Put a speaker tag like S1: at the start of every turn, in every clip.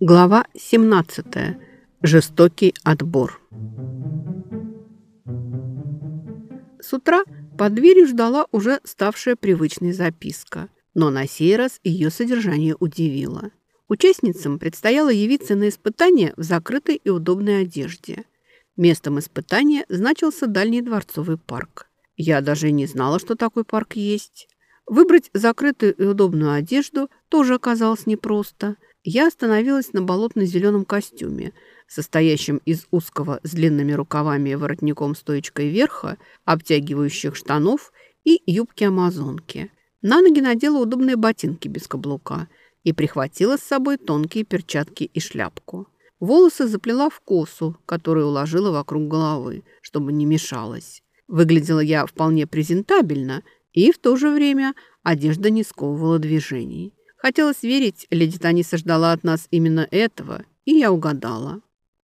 S1: Глава 17. Жестокий отбор. С утра под дверью ждала уже ставшая привычной записка, но на сей раз ее содержание удивило. Участницам предстояло явиться на испытание в закрытой и удобной одежде. Местом испытания значился дальний дворцовый парк. Я даже не знала, что такой парк есть. Выбрать закрытую и удобную одежду тоже оказалось непросто – я остановилась на болотно-зеленом костюме, состоящем из узкого с длинными рукавами и воротником стоечкой верха, обтягивающих штанов и юбки амазонки. На ноги надела удобные ботинки без каблука и прихватила с собой тонкие перчатки и шляпку. Волосы заплела в косу, которую уложила вокруг головы, чтобы не мешалось. Выглядела я вполне презентабельно, и в то же время одежда не сковывала движений. Хотелось верить, леди Таниса ждала от нас именно этого, и я угадала.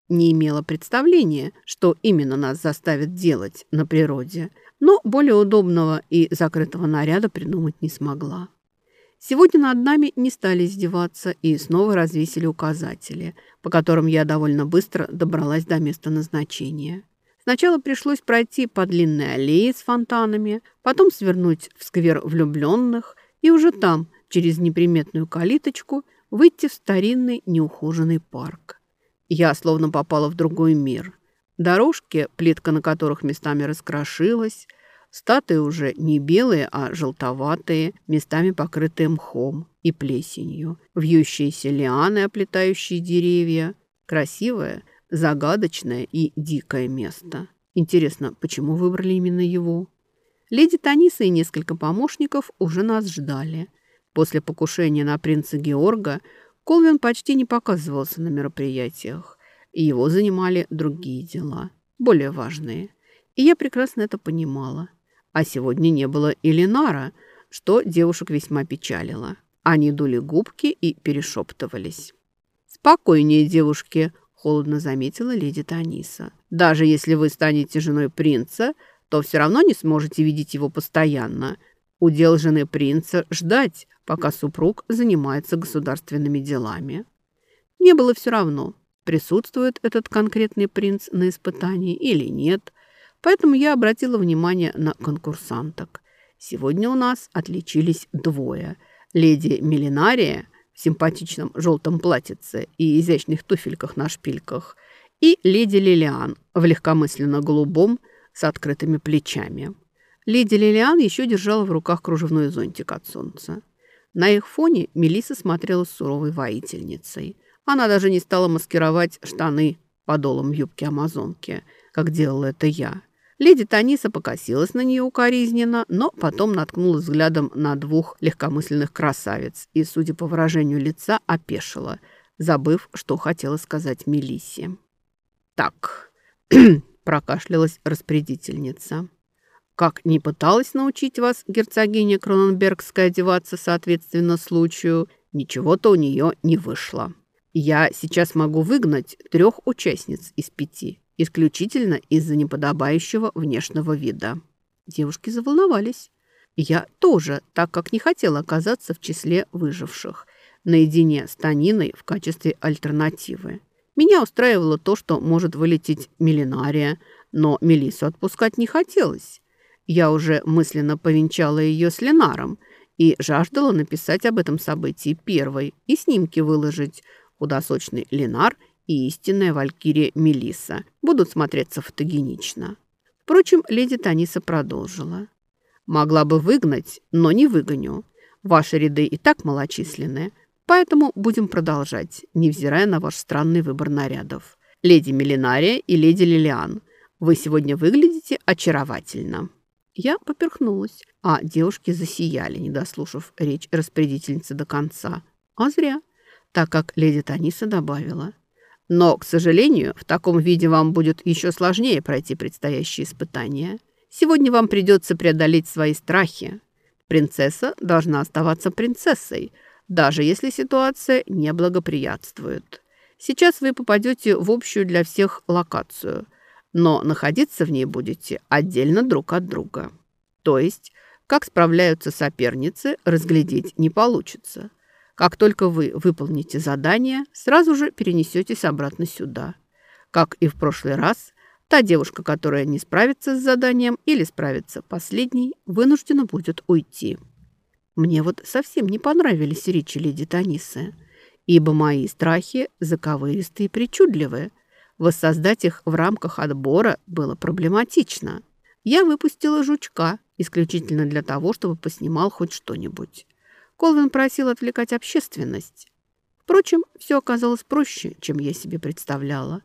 S1: Не имела представления, что именно нас заставит делать на природе, но более удобного и закрытого наряда придумать не смогла. Сегодня над нами не стали издеваться и снова развесили указатели, по которым я довольно быстро добралась до места назначения. Сначала пришлось пройти по длинной аллее с фонтанами, потом свернуть в сквер влюбленных и уже там через неприметную калиточку выйти в старинный неухоженный парк. Я словно попала в другой мир. Дорожки, плитка на которых местами раскрошилась, статуи уже не белые, а желтоватые, местами покрытые мхом и плесенью, вьющиеся лианы, оплетающие деревья. Красивое, загадочное и дикое место. Интересно, почему выбрали именно его? Леди Таниса и несколько помощников уже нас ждали – После покушения на принца Георга Колвин почти не показывался на мероприятиях, и его занимали другие дела, более важные. И я прекрасно это понимала. А сегодня не было и Ленара, что девушек весьма печалило. Они дули губки и перешептывались. «Спокойнее, девушки», – холодно заметила леди Таниса. «Даже если вы станете женой принца, то все равно не сможете видеть его постоянно. Удел жены принца – ждать, пока супруг занимается государственными делами. Мне было все равно, присутствует этот конкретный принц на испытании или нет, поэтому я обратила внимание на конкурсанток. Сегодня у нас отличились двое. Леди Милинария в симпатичном желтом платьице и изящных туфельках на шпильках и леди Лилиан в легкомысленно голубом с открытыми плечами. Леди Лилиан еще держала в руках кружевной зонтик от солнца. На их фоне Мелиса смотрела суровой воительницей. Она даже не стала маскировать штаны подолом юбки амазонки, как делала это я. Леди Таниса покосилась на нее укоризненно, но потом наткнулась взглядом на двух легкомысленных красавиц и, судя по выражению лица, опешила, забыв, что хотела сказать Мелиссе. «Так», – прокашлялась распорядительница. Как не пыталась научить вас герцогиня Кроненбергская одеваться соответственно случаю, ничего-то у нее не вышло. Я сейчас могу выгнать трех участниц из пяти, исключительно из-за неподобающего внешнего вида. Девушки заволновались. Я тоже, так как не хотела оказаться в числе выживших, наедине с Таниной в качестве альтернативы. Меня устраивало то, что может вылететь Милинария, но Мелису отпускать не хотелось. Я уже мысленно повенчала ее с Ленаром и жаждала написать об этом событии первой и снимки выложить. Худосочный Ленар и истинная валькирия Мелиса будут смотреться фотогенично. Впрочем, леди Таниса продолжила. «Могла бы выгнать, но не выгоню. Ваши ряды и так малочисленные, поэтому будем продолжать, невзирая на ваш странный выбор нарядов. Леди Милинария и леди Лилиан, вы сегодня выглядите очаровательно». Я поперхнулась, а девушки засияли, не дослушав речь распорядительницы до конца. А зря, так как леди Таниса добавила. Но, к сожалению, в таком виде вам будет еще сложнее пройти предстоящие испытания. Сегодня вам придется преодолеть свои страхи. Принцесса должна оставаться принцессой, даже если ситуация не благоприятствует. Сейчас вы попадете в общую для всех локацию, но находиться в ней будете отдельно друг от друга. То есть, как справляются соперницы, разглядеть не получится. Как только вы выполните задание, сразу же перенесетесь обратно сюда. Как и в прошлый раз, та девушка, которая не справится с заданием или справится последней, вынуждена будет уйти. Мне вот совсем не понравились речи леди Танисы, ибо мои страхи заковыристые и причудливые. Воссоздать их в рамках отбора было проблематично. Я выпустила жучка исключительно для того, чтобы поснимал хоть что-нибудь. Колвин просил отвлекать общественность. Впрочем, все оказалось проще, чем я себе представляла.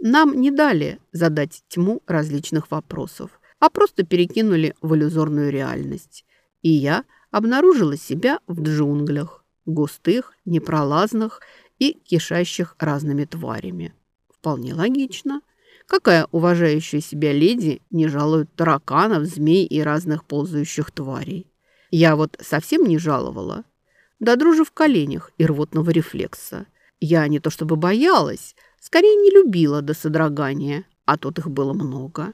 S1: Нам не дали задать тьму различных вопросов, а просто перекинули в иллюзорную реальность. И я обнаружила себя в джунглях, густых, непролазных и кишащих разными тварями. Вполне логично. Какая уважающая себя леди не жалует тараканов, змей и разных ползающих тварей? Я вот совсем не жаловала. Да дружи в коленях и рвотного рефлекса. Я не то чтобы боялась, скорее не любила до содрогания, а тут их было много.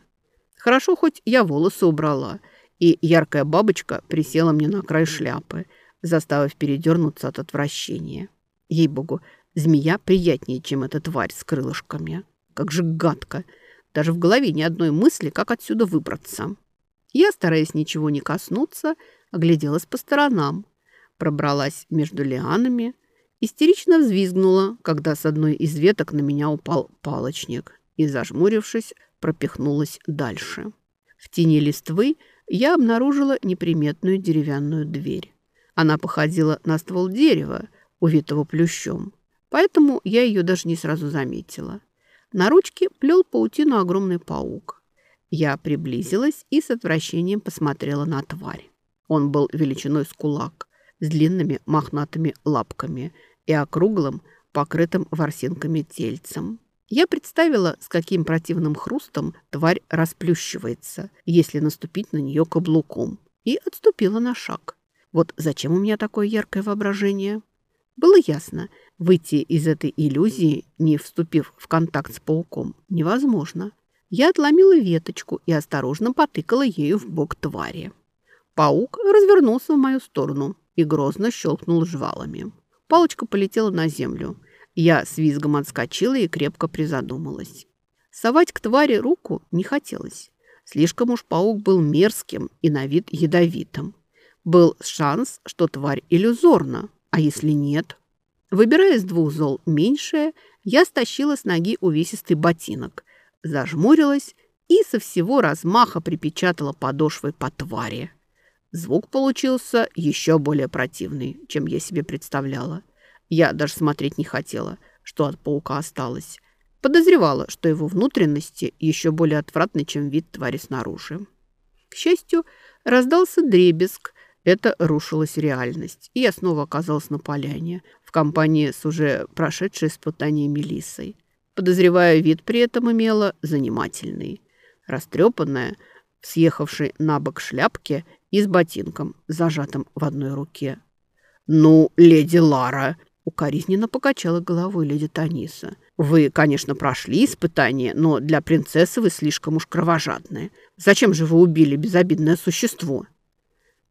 S1: Хорошо, хоть я волосы убрала, и яркая бабочка присела мне на край шляпы, заставив передернуться от отвращения. Ей-богу, змея приятнее, чем эта тварь с крылышками. Как же гадко! Даже в голове ни одной мысли, как отсюда выбраться. Я, стараясь ничего не коснуться, огляделась по сторонам, пробралась между лианами, истерично взвизгнула, когда с одной из веток на меня упал палочник и, зажмурившись, пропихнулась дальше. В тени листвы я обнаружила неприметную деревянную дверь. Она походила на ствол дерева, увитого плющом, поэтому я ее даже не сразу заметила. На ручке плел паутину огромный паук. Я приблизилась и с отвращением посмотрела на тварь. Он был величиной с кулак, с длинными мохнатыми лапками и округлым, покрытым ворсинками тельцем. Я представила, с каким противным хрустом тварь расплющивается, если наступить на нее каблуком, и отступила на шаг. Вот зачем у меня такое яркое воображение? Было ясно, выйти из этой иллюзии, не вступив в контакт с пауком, невозможно. Я отломила веточку и осторожно потыкала ею в бок твари. Паук развернулся в мою сторону и грозно щелкнул жвалами. Палочка полетела на землю. Я с визгом отскочила и крепко призадумалась. Совать к твари руку не хотелось. Слишком уж паук был мерзким и на вид ядовитым. Был шанс, что тварь иллюзорна, а если нет? Выбирая из двух зол меньшее, я стащила с ноги увесистый ботинок, зажмурилась и со всего размаха припечатала подошвой по твари. Звук получился еще более противный, чем я себе представляла. Я даже смотреть не хотела, что от паука осталось. Подозревала, что его внутренности еще более отвратны, чем вид твари снаружи. К счастью, раздался дребезг. Это рушилась реальность. И я снова оказалась на поляне, в компании с уже прошедшей испытание Мелиссой. Подозревая, вид при этом имела занимательный. Растрепанная, съехавшей на бок шляпке и с ботинком, зажатым в одной руке. «Ну, леди Лара!» — укоризненно покачала головой леди Таниса. «Вы, конечно, прошли испытание, но для принцессы вы слишком уж кровожадные. Зачем же вы убили безобидное существо?»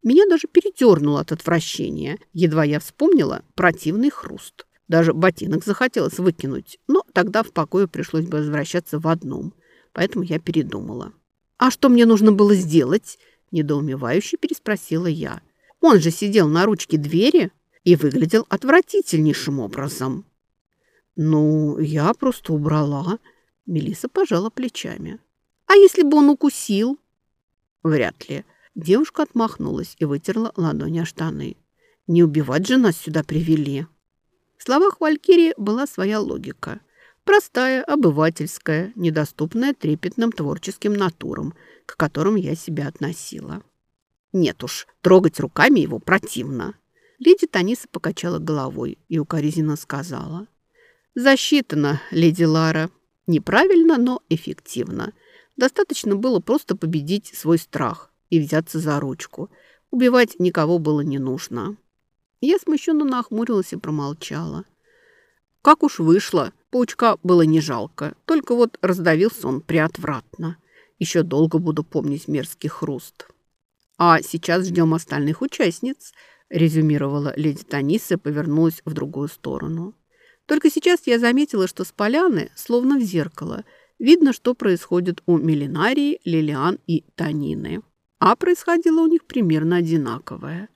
S1: Меня даже передернуло от отвращения. Едва я вспомнила противный хруст. Даже ботинок захотелось выкинуть, но тогда в покое пришлось бы возвращаться в одном. Поэтому я передумала. «А что мне нужно было сделать?» Недоумевающе переспросила я. Он же сидел на ручке двери и выглядел отвратительнейшим образом. «Ну, я просто убрала». Мелиса пожала плечами. «А если бы он укусил?» «Вряд ли». Девушка отмахнулась и вытерла ладони о штаны. «Не убивать же нас сюда привели». В словах Валькирии была своя логика. Простая, обывательская, недоступная трепетным творческим натурам, к которым я себя относила. Нет уж, трогать руками его противно. Леди Таниса покачала головой и укоризненно сказала. «Засчитано, леди Лара. Неправильно, но эффективно. Достаточно было просто победить свой страх и взяться за ручку. Убивать никого было не нужно. Я смущенно нахмурилась и промолчала. Как уж вышло, паучка было не жалко, только вот раздавился он приотвратно. Еще долго буду помнить мерзкий хруст. А сейчас ждем остальных участниц, резюмировала леди Таниса и повернулась в другую сторону. Только сейчас я заметила, что с поляны, словно в зеркало, видно, что происходит у Милинарии, Лилиан и Танины. А происходило у них примерно одинаковое.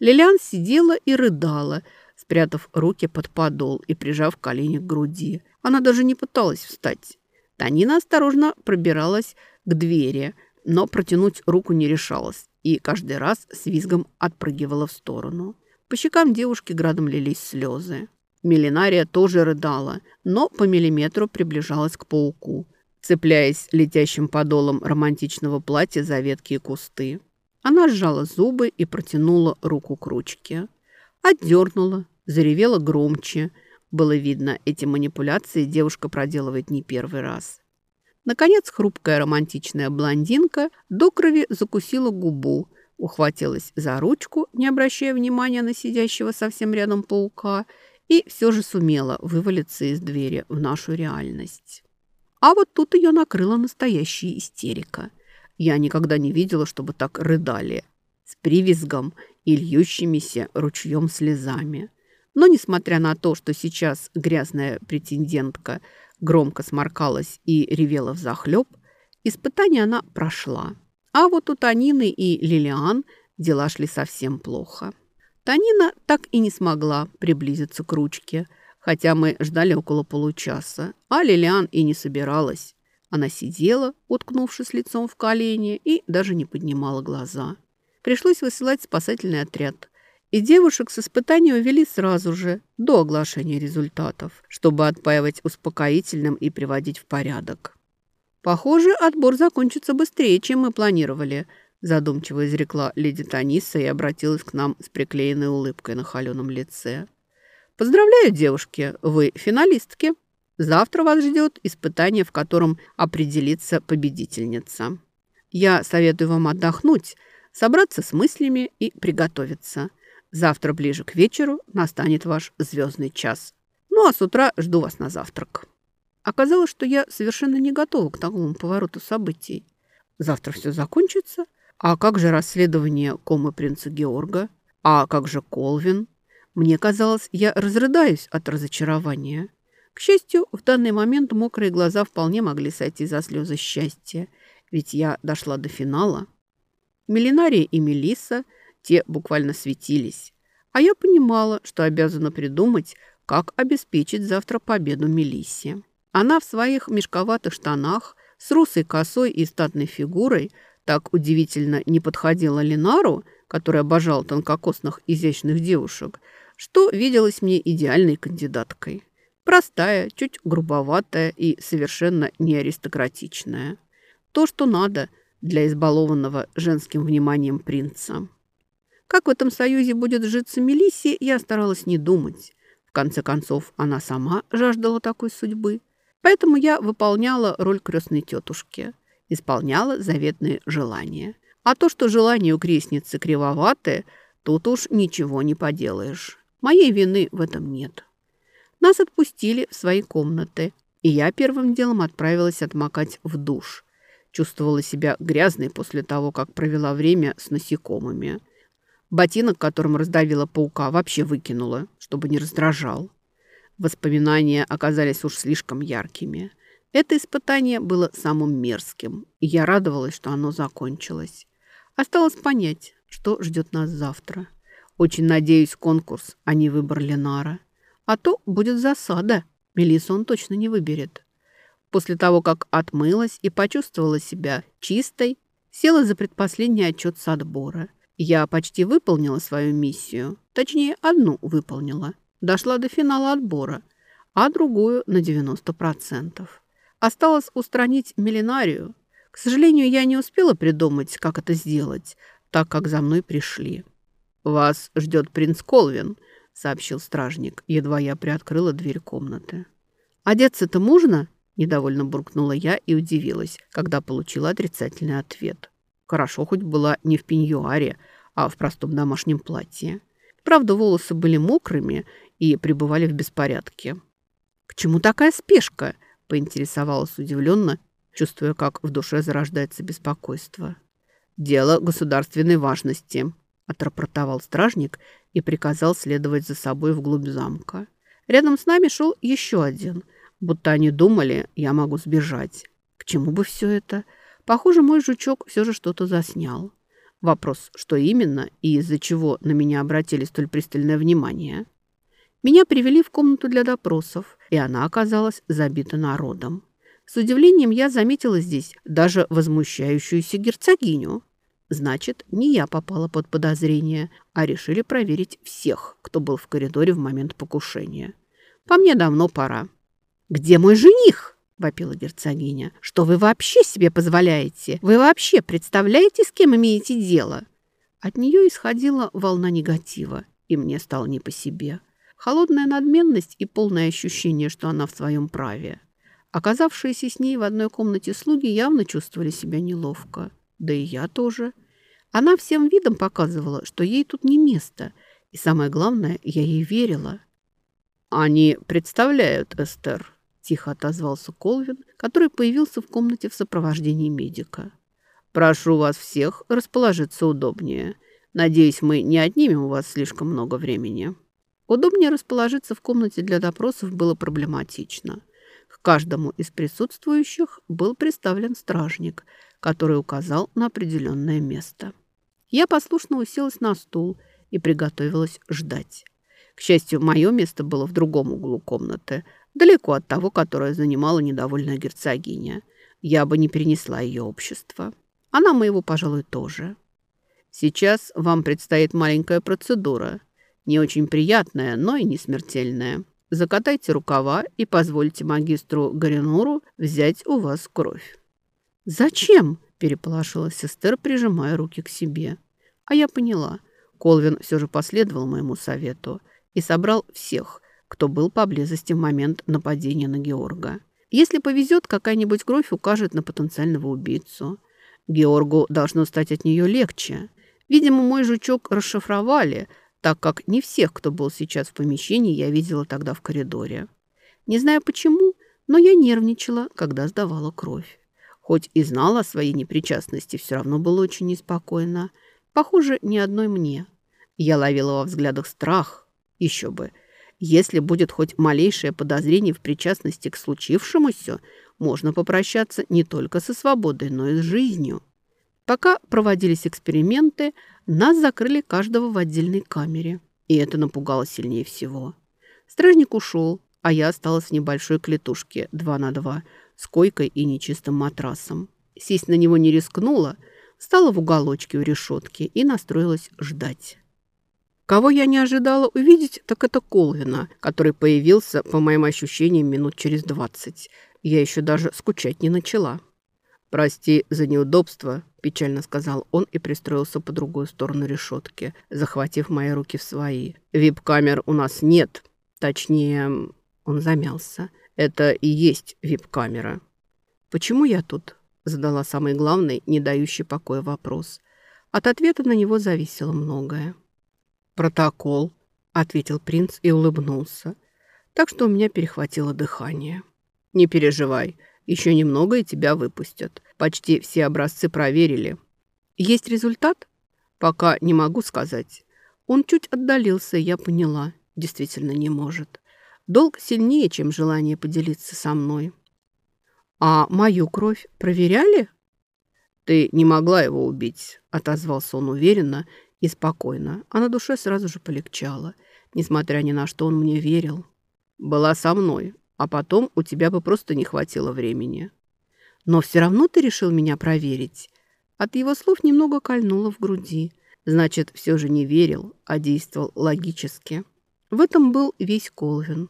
S1: Лилиан сидела и рыдала, спрятав руки под подол и прижав колени к груди. Она даже не пыталась встать. Танина осторожно пробиралась к двери, но протянуть руку не решалась и каждый раз с визгом отпрыгивала в сторону. По щекам девушки градом лились слезы. Милинария тоже рыдала, но по миллиметру приближалась к пауку, цепляясь летящим подолом романтичного платья за ветки и кусты. Она сжала зубы и протянула руку к ручке. Отдернула, заревела громче. Было видно, эти манипуляции девушка проделывает не первый раз. Наконец, хрупкая романтичная блондинка до крови закусила губу, ухватилась за ручку, не обращая внимания на сидящего совсем рядом паука, и все же сумела вывалиться из двери в нашу реальность. А вот тут ее накрыла настоящая истерика – я никогда не видела, чтобы так рыдали. С привизгом и льющимися ручьем слезами. Но, несмотря на то, что сейчас грязная претендентка громко сморкалась и ревела в захлеб, испытание она прошла. А вот у Танины и Лилиан дела шли совсем плохо. Танина так и не смогла приблизиться к ручке, хотя мы ждали около получаса, а Лилиан и не собиралась. Она сидела, уткнувшись лицом в колени, и даже не поднимала глаза. Пришлось высылать спасательный отряд. И девушек с испытания увели сразу же, до оглашения результатов, чтобы отпаивать успокоительным и приводить в порядок. «Похоже, отбор закончится быстрее, чем мы планировали», задумчиво изрекла леди Таниса и обратилась к нам с приклеенной улыбкой на холеном лице. «Поздравляю, девушки, вы финалистки». Завтра вас ждет испытание, в котором определится победительница. Я советую вам отдохнуть, собраться с мыслями и приготовиться. Завтра ближе к вечеру настанет ваш звездный час. Ну а с утра жду вас на завтрак. Оказалось, что я совершенно не готова к такому повороту событий. Завтра все закончится. А как же расследование комы принца Георга? А как же Колвин? Мне казалось, я разрыдаюсь от разочарования. К счастью, в данный момент мокрые глаза вполне могли сойти за слезы счастья, ведь я дошла до финала. Милинария и Мелисса, те буквально светились, а я понимала, что обязана придумать, как обеспечить завтра победу Мелиссе. Она в своих мешковатых штанах, с русой косой и статной фигурой так удивительно не подходила Ленару, которая обожала тонкокосных изящных девушек, что виделась мне идеальной кандидаткой. Простая, чуть грубоватая и совершенно не аристократичная. То, что надо для избалованного женским вниманием принца. Как в этом союзе будет житься Мелиссе, я старалась не думать. В конце концов, она сама жаждала такой судьбы. Поэтому я выполняла роль крестной тетушки. Исполняла заветные желания. А то, что желание у крестницы кривоватое, тут уж ничего не поделаешь. Моей вины в этом нет. Нас отпустили в свои комнаты, и я первым делом отправилась отмокать в душ. Чувствовала себя грязной после того, как провела время с насекомыми. Ботинок, которым раздавила паука, вообще выкинула, чтобы не раздражал. Воспоминания оказались уж слишком яркими. Это испытание было самым мерзким, и я радовалась, что оно закончилось. Осталось понять, что ждет нас завтра. Очень надеюсь, конкурс, а не выбор Ленара. А то будет засада. Мелиссу он точно не выберет. После того, как отмылась и почувствовала себя чистой, села за предпоследний отчет с отбора. Я почти выполнила свою миссию. Точнее, одну выполнила. Дошла до финала отбора, а другую на 90%. Осталось устранить миллинарию. К сожалению, я не успела придумать, как это сделать, так как за мной пришли. «Вас ждет принц Колвин», сообщил стражник, едва я приоткрыла дверь комнаты. «Одеться-то можно?» – недовольно буркнула я и удивилась, когда получила отрицательный ответ. Хорошо хоть была не в пеньюаре, а в простом домашнем платье. Правда, волосы были мокрыми и пребывали в беспорядке. «К чему такая спешка?» – поинтересовалась удивленно, чувствуя, как в душе зарождается беспокойство. «Дело государственной важности», – отрапортовал стражник и приказал следовать за собой вглубь замка. Рядом с нами шел еще один, будто они думали, я могу сбежать. К чему бы все это? Похоже, мой жучок все же что-то заснял. Вопрос, что именно и из-за чего на меня обратили столь пристальное внимание. Меня привели в комнату для допросов, и она оказалась забита народом. С удивлением я заметила здесь даже возмущающуюся герцогиню. Значит, не я попала под подозрение, а решили проверить всех, кто был в коридоре в момент покушения. По мне давно пора. «Где мой жених?» – вопила герцогиня. «Что вы вообще себе позволяете? Вы вообще представляете, с кем имеете дело?» От нее исходила волна негатива, и мне стало не по себе. Холодная надменность и полное ощущение, что она в своем праве. Оказавшиеся с ней в одной комнате слуги явно чувствовали себя неловко. Да и я тоже. Она всем видом показывала, что ей тут не место. И самое главное, я ей верила. «Они представляют, Эстер», – тихо отозвался Колвин, который появился в комнате в сопровождении медика. «Прошу вас всех расположиться удобнее. Надеюсь, мы не отнимем у вас слишком много времени». Удобнее расположиться в комнате для допросов было проблематично. К каждому из присутствующих был представлен стражник, который указал на определенное место. Я послушно уселась на стул и приготовилась ждать. К счастью, мое место было в другом углу комнаты, далеко от того, которое занимала недовольная герцогиня. Я бы не перенесла ее общество. Она моего, пожалуй, тоже. Сейчас вам предстоит маленькая процедура. Не очень приятная, но и не смертельная. Закатайте рукава и позвольте магистру Горинору взять у вас кровь. «Зачем?» – переполошилась сестер, прижимая руки к себе. А я поняла. Колвин все же последовал моему совету – и собрал всех, кто был поблизости в момент нападения на Георга. Если повезет, какая-нибудь кровь укажет на потенциального убийцу. Георгу должно стать от нее легче. Видимо, мой жучок расшифровали, так как не всех, кто был сейчас в помещении, я видела тогда в коридоре. Не знаю почему, но я нервничала, когда сдавала кровь. Хоть и знала о своей непричастности, все равно было очень неспокойно. Похоже, ни одной мне. Я ловила во взглядах страх, еще бы. Если будет хоть малейшее подозрение в причастности к случившемуся, можно попрощаться не только со свободой, но и с жизнью. Пока проводились эксперименты, нас закрыли каждого в отдельной камере. И это напугало сильнее всего. Стражник ушел, а я осталась в небольшой клетушке 2 на 2 с койкой и нечистым матрасом. Сесть на него не рискнула, стала в уголочке у решетки и настроилась ждать. Кого я не ожидала увидеть, так это Колвина, который появился, по моим ощущениям, минут через двадцать. Я еще даже скучать не начала. «Прости за неудобство», – печально сказал он и пристроился по другую сторону решетки, захватив мои руки в свои. «Вип-камер у нас нет. Точнее, он замялся. Это и есть вип-камера». «Почему я тут?» – задала самый главный, не дающий покоя вопрос. От ответа на него зависело многое. «Протокол», — ответил принц и улыбнулся. Так что у меня перехватило дыхание. «Не переживай, еще немного и тебя выпустят. Почти все образцы проверили». «Есть результат?» «Пока не могу сказать». Он чуть отдалился, я поняла. Действительно не может. Долг сильнее, чем желание поделиться со мной. «А мою кровь проверяли?» «Ты не могла его убить», — отозвался он уверенно и спокойно, а на душе сразу же полегчало, несмотря ни на что он мне верил. «Была со мной, а потом у тебя бы просто не хватило времени». «Но все равно ты решил меня проверить?» От его слов немного кольнуло в груди. Значит, все же не верил, а действовал логически. В этом был весь Колвин.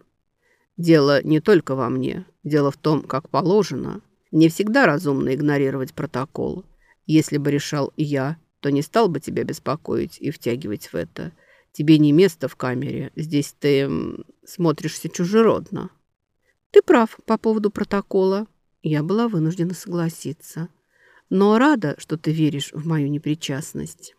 S1: «Дело не только во мне. Дело в том, как положено. Не всегда разумно игнорировать протокол. Если бы решал я, то не стал бы тебя беспокоить и втягивать в это. Тебе не место в камере. Здесь ты смотришься чужеродно. Ты прав по поводу протокола. Я была вынуждена согласиться. Но рада, что ты веришь в мою непричастность.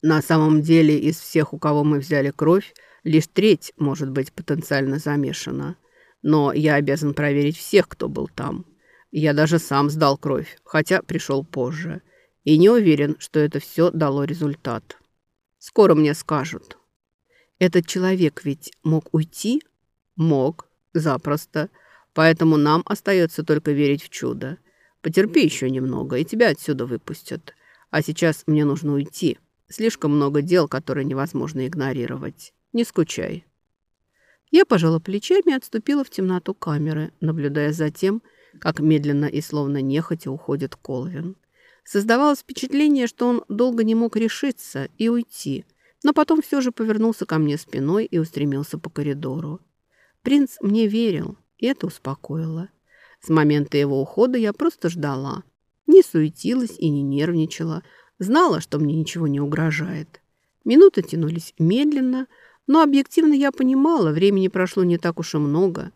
S1: На самом деле из всех, у кого мы взяли кровь, лишь треть может быть потенциально замешана. Но я обязан проверить всех, кто был там. Я даже сам сдал кровь, хотя пришел позже. И не уверен, что это все дало результат. Скоро мне скажут. Этот человек ведь мог уйти? Мог, запросто. Поэтому нам остается только верить в чудо. Потерпи еще немного, и тебя отсюда выпустят. А сейчас мне нужно уйти. Слишком много дел, которые невозможно игнорировать. Не скучай. Я пожала плечами и отступила в темноту камеры, наблюдая за тем, как медленно и словно нехотя уходит Колвин. Создавалось впечатление, что он долго не мог решиться и уйти, но потом все же повернулся ко мне спиной и устремился по коридору. Принц мне верил, и это успокоило. С момента его ухода я просто ждала. Не суетилась и не нервничала. Знала, что мне ничего не угрожает. Минуты тянулись медленно, но объективно я понимала, времени прошло не так уж и много.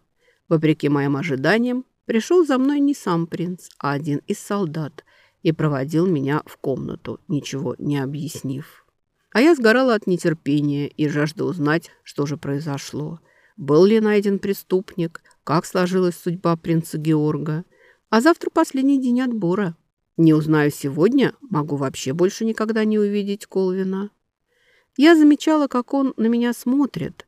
S1: Вопреки моим ожиданиям, Пришел за мной не сам принц, а один из солдат и проводил меня в комнату, ничего не объяснив. А я сгорала от нетерпения и жажда узнать, что же произошло. Был ли найден преступник, как сложилась судьба принца Георга. А завтра последний день отбора. Не узнаю сегодня, могу вообще больше никогда не увидеть Колвина. Я замечала, как он на меня смотрит,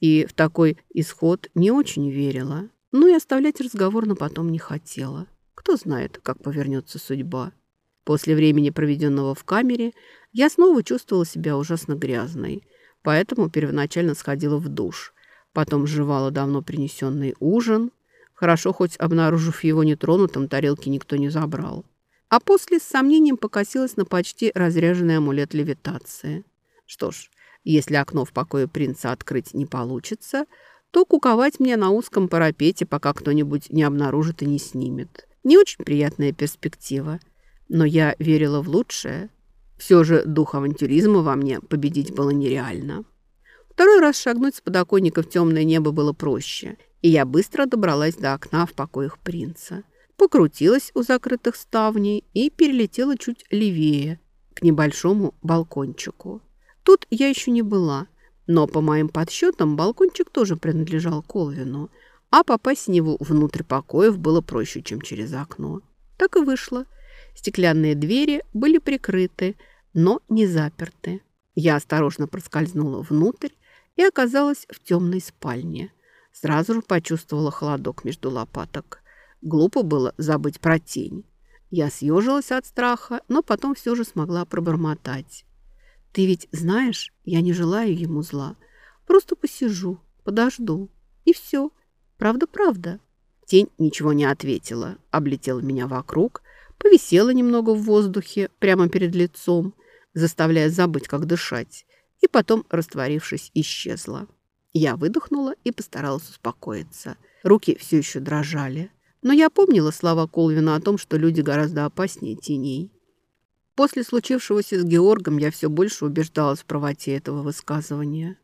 S1: и в такой исход не очень верила. Но и оставлять разговор на потом не хотела. Кто знает, как повернется судьба. После времени, проведенного в камере, я снова чувствовала себя ужасно грязной, поэтому первоначально сходила в душ. Потом сживала давно принесенный ужин. Хорошо, хоть обнаружив его нетронутым, тарелки никто не забрал. А после с сомнением покосилась на почти разряженный амулет левитации. Что ж, если окно в покое принца открыть не получится, то куковать мне на узком парапете, пока кто-нибудь не обнаружит и не снимет. Не очень приятная перспектива, но я верила в лучшее. Все же дух авантюризма во мне победить было нереально. Второй раз шагнуть с подоконника в темное небо было проще, и я быстро добралась до окна в покоях принца. Покрутилась у закрытых ставней и перелетела чуть левее, к небольшому балкончику. Тут я еще не была, но, по моим подсчетам, балкончик тоже принадлежал Колвину, а попасть с него внутрь покоев было проще, чем через окно. Так и вышло. Стеклянные двери были прикрыты, но не заперты. Я осторожно проскользнула внутрь и оказалась в темной спальне. Сразу же почувствовала холодок между лопаток. Глупо было забыть про тень. Я съежилась от страха, но потом все же смогла пробормотать. Ты ведь знаешь, я не желаю ему зла. Просто посижу, подожду. И все. Правда-правда. Тень ничего не ответила, облетела меня вокруг, повисела немного в воздухе прямо перед лицом, заставляя забыть, как дышать, и потом, растворившись, исчезла. Я выдохнула и постаралась успокоиться. Руки все еще дрожали. Но я помнила слова Колвина о том, что люди гораздо опаснее теней. После случившегося с Георгом я все больше убеждалась в правоте этого высказывания.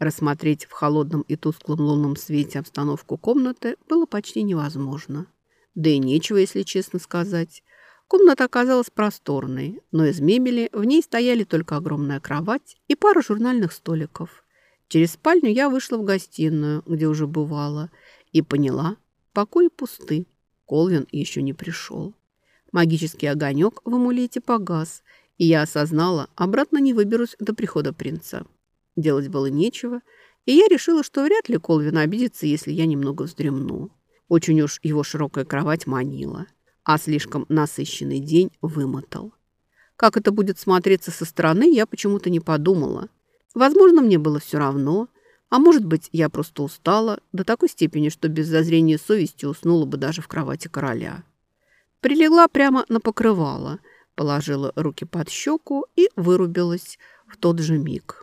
S1: Рассмотреть в холодном и тусклом лунном свете обстановку комнаты было почти невозможно. Да и нечего, если честно сказать. Комната оказалась просторной, но из мебели в ней стояли только огромная кровать и пара журнальных столиков. Через спальню я вышла в гостиную, где уже бывала, и поняла, покои пусты. Колвин еще не пришел. Магический огонек в амулете погас, и я осознала, обратно не выберусь до прихода принца. Делать было нечего, и я решила, что вряд ли Колвин обидится, если я немного вздремну. Очень уж его широкая кровать манила, а слишком насыщенный день вымотал. Как это будет смотреться со стороны, я почему-то не подумала. Возможно, мне было все равно, а может быть, я просто устала до такой степени, что без зазрения совести уснула бы даже в кровати короля. Прилегла прямо на покрывало, положила руки под щеку и вырубилась в тот же миг.